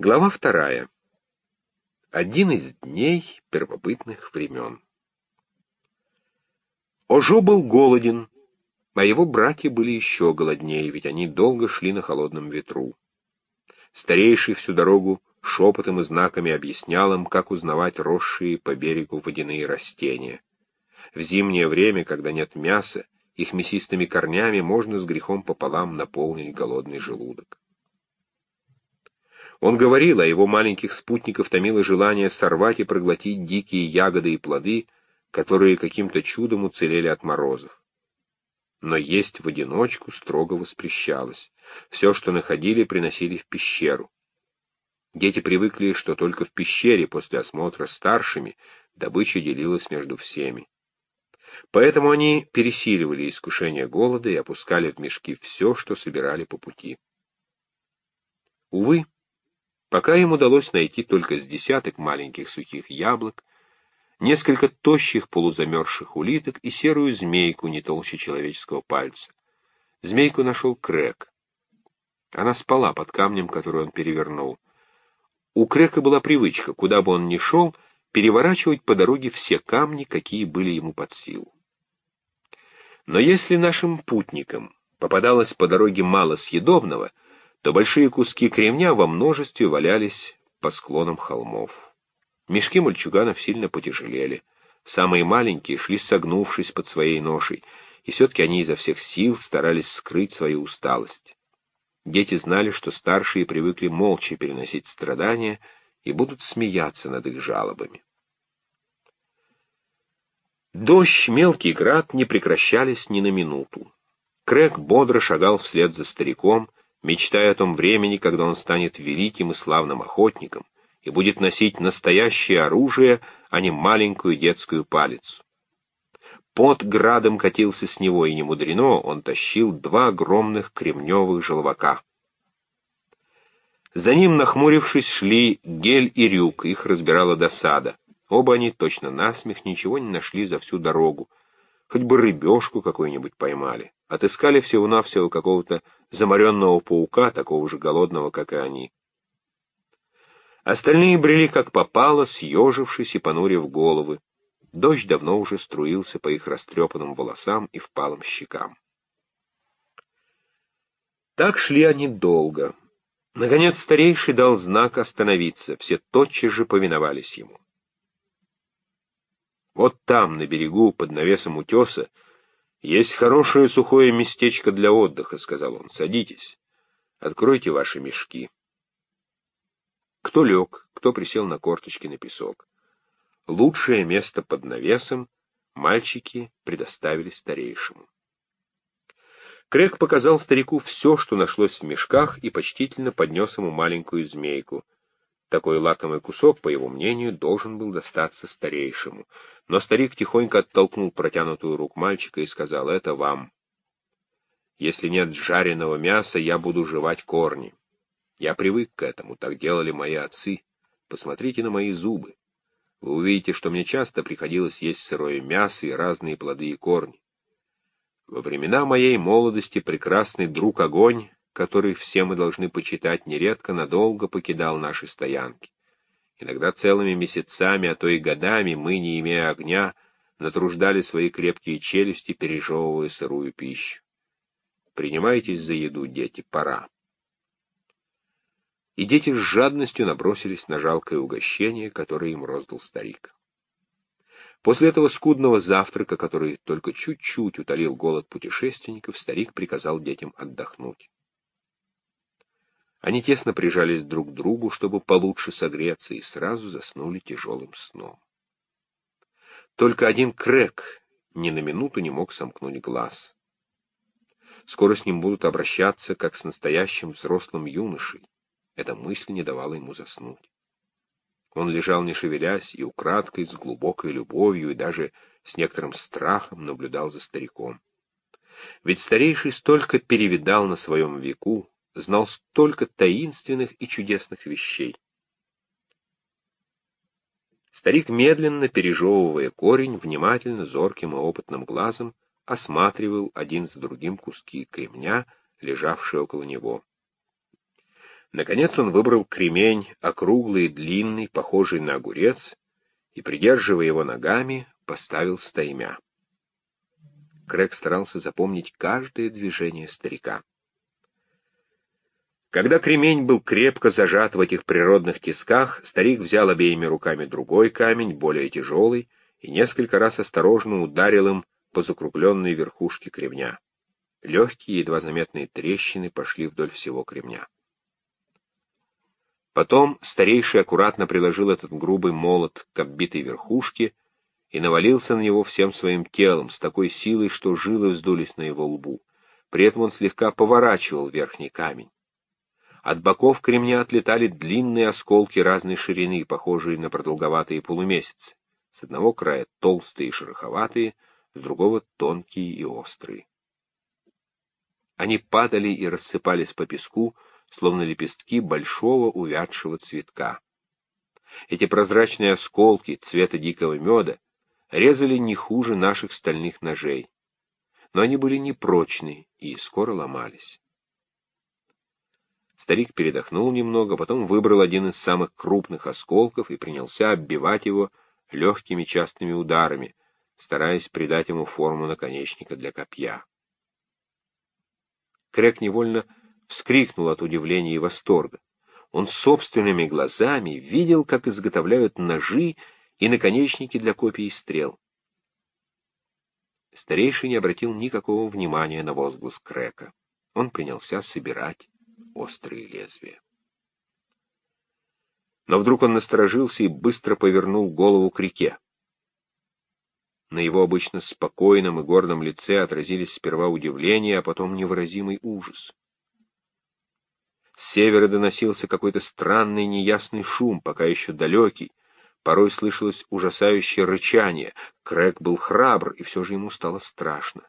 Глава вторая. Один из дней первобытных времен. Ожо был голоден, а его братья были еще голоднее, ведь они долго шли на холодном ветру. Старейший всю дорогу шепотом и знаками объяснял им, как узнавать росшие по берегу водяные растения. В зимнее время, когда нет мяса, их мясистыми корнями можно с грехом пополам наполнить голодный желудок. Он говорил, а его маленьких спутников томило желание сорвать и проглотить дикие ягоды и плоды, которые каким-то чудом уцелели от морозов. Но есть в одиночку строго воспрещалось. Все, что находили, приносили в пещеру. Дети привыкли, что только в пещере после осмотра старшими добыча делилась между всеми. Поэтому они пересиливали искушение голода и опускали в мешки все, что собирали по пути. Увы, Пока им удалось найти только с десяток маленьких сухих яблок, несколько тощих полузамерзших улиток и серую змейку не толще человеческого пальца. Змейку нашел Крэк. Она спала под камнем, который он перевернул. У Крека была привычка, куда бы он ни шел, переворачивать по дороге все камни, какие были ему под силу. Но если нашим путникам попадалось по дороге мало съедобного — то большие куски кремня во множестве валялись по склонам холмов. Мешки мальчуганов сильно потяжелели. Самые маленькие шли согнувшись под своей ношей, и все-таки они изо всех сил старались скрыть свою усталость. Дети знали, что старшие привыкли молча переносить страдания и будут смеяться над их жалобами. Дождь, мелкий град не прекращались ни на минуту. Крэг бодро шагал вслед за стариком, мечтая о том времени, когда он станет великим и славным охотником и будет носить настоящее оружие, а не маленькую детскую палицу. Под градом катился с него, и не мудрено, он тащил два огромных кремневых желвака. За ним, нахмурившись, шли Гель и Рюк, их разбирала досада. Оба они точно насмех ничего не нашли за всю дорогу, хоть бы рыбешку какую-нибудь поймали. Отыскали всего-навсего какого-то заморенного паука, такого же голодного, как и они. Остальные брели как попало, съежившись и понурив головы. Дождь давно уже струился по их растрепанным волосам и впалым щекам. Так шли они долго. Наконец старейший дал знак остановиться, все тотчас же повиновались ему. Вот там, на берегу, под навесом утеса, «Есть хорошее сухое местечко для отдыха», — сказал он. «Садитесь. Откройте ваши мешки». Кто лег, кто присел на корточки на песок. Лучшее место под навесом мальчики предоставили старейшему. Крэг показал старику все, что нашлось в мешках, и почтительно поднес ему маленькую змейку — такой лакомый кусок, по его мнению, должен был достаться старейшему. Но старик тихонько оттолкнул протянутую руку мальчика и сказал, «Это вам. Если нет жареного мяса, я буду жевать корни. Я привык к этому, так делали мои отцы. Посмотрите на мои зубы. Вы увидите, что мне часто приходилось есть сырое мясо и разные плоды и корни. Во времена моей молодости прекрасный друг огонь который все мы должны почитать, нередко надолго покидал наши стоянки. Иногда целыми месяцами, а то и годами мы, не имея огня, натруждали свои крепкие челюсти, пережевывая сырую пищу. Принимайтесь за еду, дети, пора. И дети с жадностью набросились на жалкое угощение, которое им роздал старик. После этого скудного завтрака, который только чуть-чуть утолил голод путешественников, старик приказал детям отдохнуть. Они тесно прижались друг к другу, чтобы получше согреться, и сразу заснули тяжелым сном. Только один Крэк ни на минуту не мог сомкнуть глаз. Скоро с ним будут обращаться, как с настоящим взрослым юношей. Эта мысль не давала ему заснуть. Он лежал не шевелясь и украдкой, с глубокой любовью и даже с некоторым страхом наблюдал за стариком. Ведь старейший столько перевидал на своем веку, знал столько таинственных и чудесных вещей. Старик, медленно пережевывая корень, внимательно, зорким и опытным глазом осматривал один за другим куски кремня, лежавшие около него. Наконец он выбрал кремень, округлый и длинный, похожий на огурец, и, придерживая его ногами, поставил стаймя. Крэг старался запомнить каждое движение старика. Когда кремень был крепко зажат в этих природных тисках, старик взял обеими руками другой камень, более тяжелый, и несколько раз осторожно ударил им по закругленной верхушке кремня. Легкие, едва заметные трещины пошли вдоль всего кремня. Потом старейший аккуратно приложил этот грубый молот к оббитой верхушке и навалился на него всем своим телом с такой силой, что жилы вздулись на его лбу. При этом он слегка поворачивал верхний камень. От боков кремня отлетали длинные осколки разной ширины, похожие на продолговатые полумесяцы. С одного края толстые и шероховатые, с другого тонкие и острые. Они падали и рассыпались по песку, словно лепестки большого увядшего цветка. Эти прозрачные осколки цвета дикого меда резали не хуже наших стальных ножей, но они были непрочны и скоро ломались. Старик передохнул немного, потом выбрал один из самых крупных осколков и принялся оббивать его легкими частыми ударами, стараясь придать ему форму наконечника для копья. Крэг невольно вскрикнул от удивления и восторга. Он собственными глазами видел, как изготовляют ножи и наконечники для копий стрел. Старейший не обратил никакого внимания на возглас Крека. Он принялся собирать острые лезвия. Но вдруг он насторожился и быстро повернул голову к реке. На его обычно спокойном и гордом лице отразились сперва удивление, а потом невыразимый ужас. С севера доносился какой-то странный неясный шум, пока еще далекий. Порой слышалось ужасающее рычание. Крэг был храбр, и все же ему стало страшно.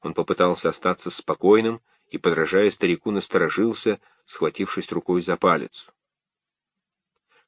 Он попытался остаться спокойным и, подражая старику, насторожился, схватившись рукой за палец.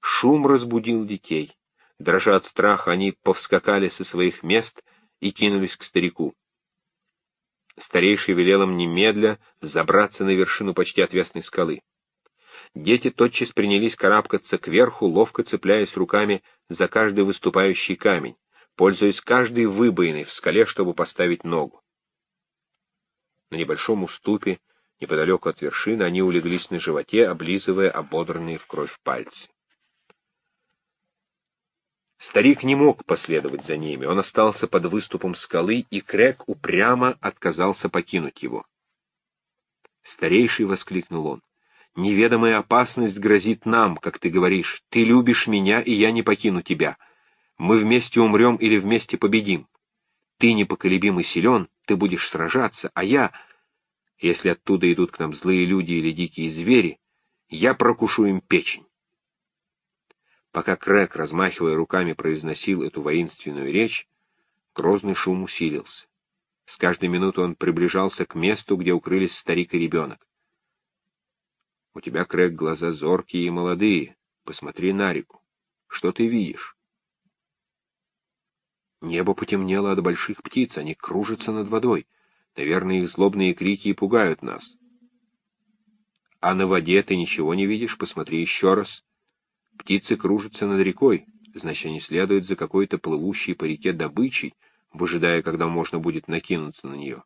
Шум разбудил детей. Дрожа от страха, они повскакали со своих мест и кинулись к старику. Старейший велел им немедля забраться на вершину почти отвесной скалы. Дети тотчас принялись карабкаться кверху, ловко цепляясь руками за каждый выступающий камень, пользуясь каждой выбоиной в скале, чтобы поставить ногу. На небольшом уступе, неподалеку от вершины, они улеглись на животе, облизывая ободранные в кровь пальцы. Старик не мог последовать за ними, он остался под выступом скалы, и Крэг упрямо отказался покинуть его. Старейший воскликнул он. «Неведомая опасность грозит нам, как ты говоришь. Ты любишь меня, и я не покину тебя. Мы вместе умрем или вместе победим. Ты непоколебим и силен, ты будешь сражаться, а я, если оттуда идут к нам злые люди или дикие звери, я прокушу им печень. Пока Крэк, размахивая руками, произносил эту воинственную речь, грозный шум усилился. С каждой минуты он приближался к месту, где укрылись старик и ребенок. «У тебя, Крэк, глаза зоркие и молодые. Посмотри на реку. Что ты видишь?» Небо потемнело от больших птиц, они кружатся над водой. Наверное, их злобные крики и пугают нас. А на воде ты ничего не видишь? Посмотри еще раз. Птицы кружатся над рекой, значит, они следуют за какой-то плывущей по реке добычей, выжидая, когда можно будет накинуться на нее.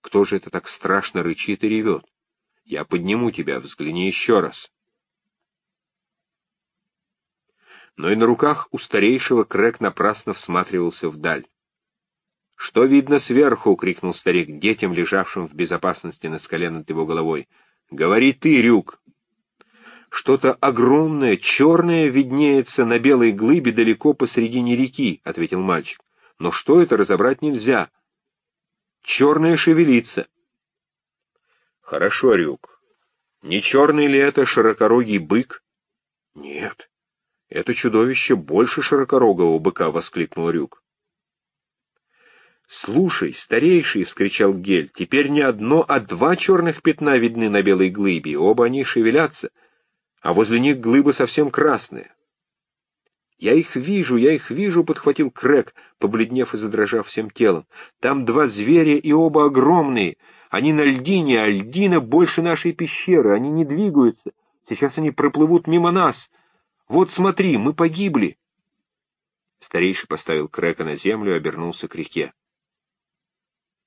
Кто же это так страшно рычит и ревет? Я подниму тебя, взгляни еще раз. Но и на руках у старейшего Крэк напрасно всматривался вдаль. «Что видно сверху?» — крикнул старик детям, лежавшим в безопасности на скале над его головой. «Говори ты, Рюк!» «Что-то огромное, черное виднеется на белой глыбе далеко посредине реки», — ответил мальчик. «Но что это, разобрать нельзя. Черное шевелится». «Хорошо, Рюк. Не черный ли это широкорогий бык?» «Нет. Это чудовище больше широкорогого быка», — воскликнул Рюк. «Слушай, старейший!» — вскричал Гель. «Теперь не одно, а два черных пятна видны на белой глыбе, оба они шевелятся а возле них глыбы совсем красные. «Я их вижу, я их вижу», — подхватил Крэк, побледнев и задрожав всем телом. «Там два зверя, и оба огромные. Они на льдине, а льдина больше нашей пещеры. Они не двигаются. Сейчас они проплывут мимо нас. Вот смотри, мы погибли. Старейший поставил Крека на землю и обернулся к реке.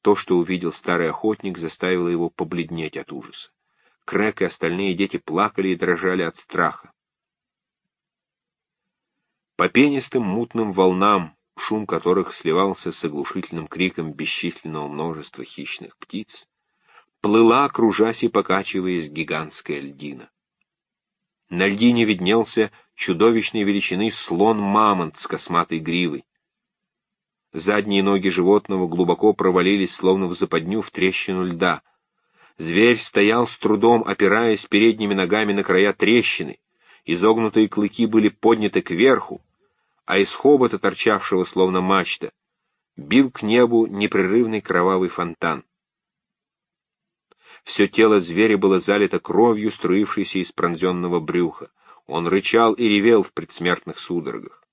То, что увидел старый охотник, заставило его побледнеть от ужаса. Крэк и остальные дети плакали и дрожали от страха. По пенистым мутным волнам, шум которых сливался с оглушительным криком бесчисленного множества хищных птиц, плыла, кружась и покачиваясь, гигантская льдина. На льдине виднелся чудовищной величины слон-мамонт с косматой гривой. Задние ноги животного глубоко провалились, словно в западню в трещину льда. Зверь стоял с трудом, опираясь передними ногами на края трещины. Изогнутые клыки были подняты кверху, а из хобота, торчавшего словно мачта, бил к небу непрерывный кровавый фонтан. Все тело зверя было залито кровью, струившейся из пронзенного брюха. Он рычал и ревел в предсмертных судорогах.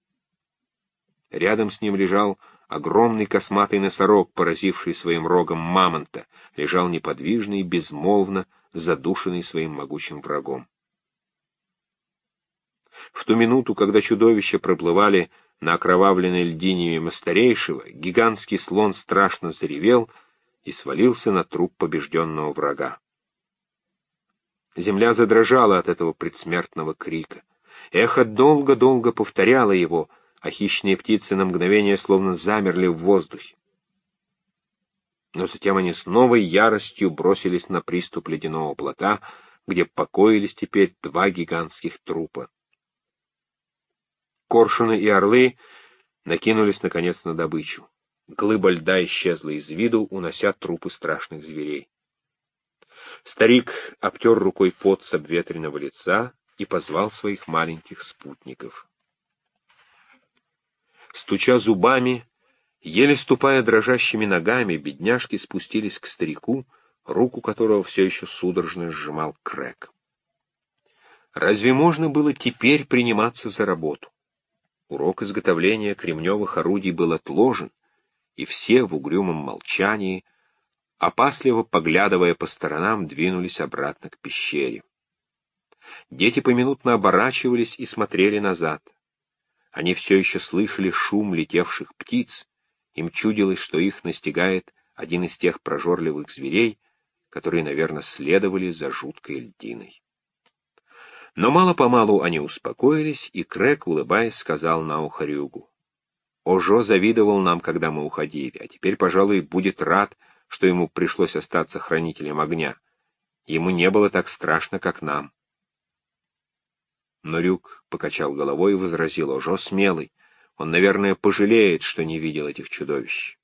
Рядом с ним лежал огромный косматый носорог, поразивший своим рогом мамонта, лежал неподвижно и безмолвно, задушенный своим могучим врагом. В ту минуту, когда чудовища проплывали на окровавленной льдине мимо старейшего, гигантский слон страшно заревел и свалился на труп побежденного врага. Земля задрожала от этого предсмертного крика. Эхо долго-долго повторяло его, а хищные птицы на мгновение словно замерли в воздухе. Но затем они с новой яростью бросились на приступ ледяного плота, где покоились теперь два гигантских трупа. Коршуны и орлы накинулись, наконец, на добычу. Глыба льда исчезла из виду, унося трупы страшных зверей. Старик обтер рукой пот с обветренного лица и позвал своих маленьких спутников. Стуча зубами, еле ступая дрожащими ногами, бедняжки спустились к старику, руку которого все еще судорожно сжимал Крэк. Разве можно было теперь приниматься за работу? Урок изготовления кремневых орудий был отложен, и все в угрюмом молчании, опасливо поглядывая по сторонам, двинулись обратно к пещере. Дети поминутно оборачивались и смотрели назад. Они все еще слышали шум летевших птиц, им чудилось, что их настигает один из тех прожорливых зверей, которые, наверное, следовали за жуткой льдиной. Но мало-помалу они успокоились, и Крэк, улыбаясь, сказал на ухо Рюгу. «Ожо завидовал нам, когда мы уходили, а теперь, пожалуй, будет рад, что ему пришлось остаться хранителем огня. Ему не было так страшно, как нам». Но Рюк покачал головой и возразил, «Ожо смелый. Он, наверное, пожалеет, что не видел этих чудовищ».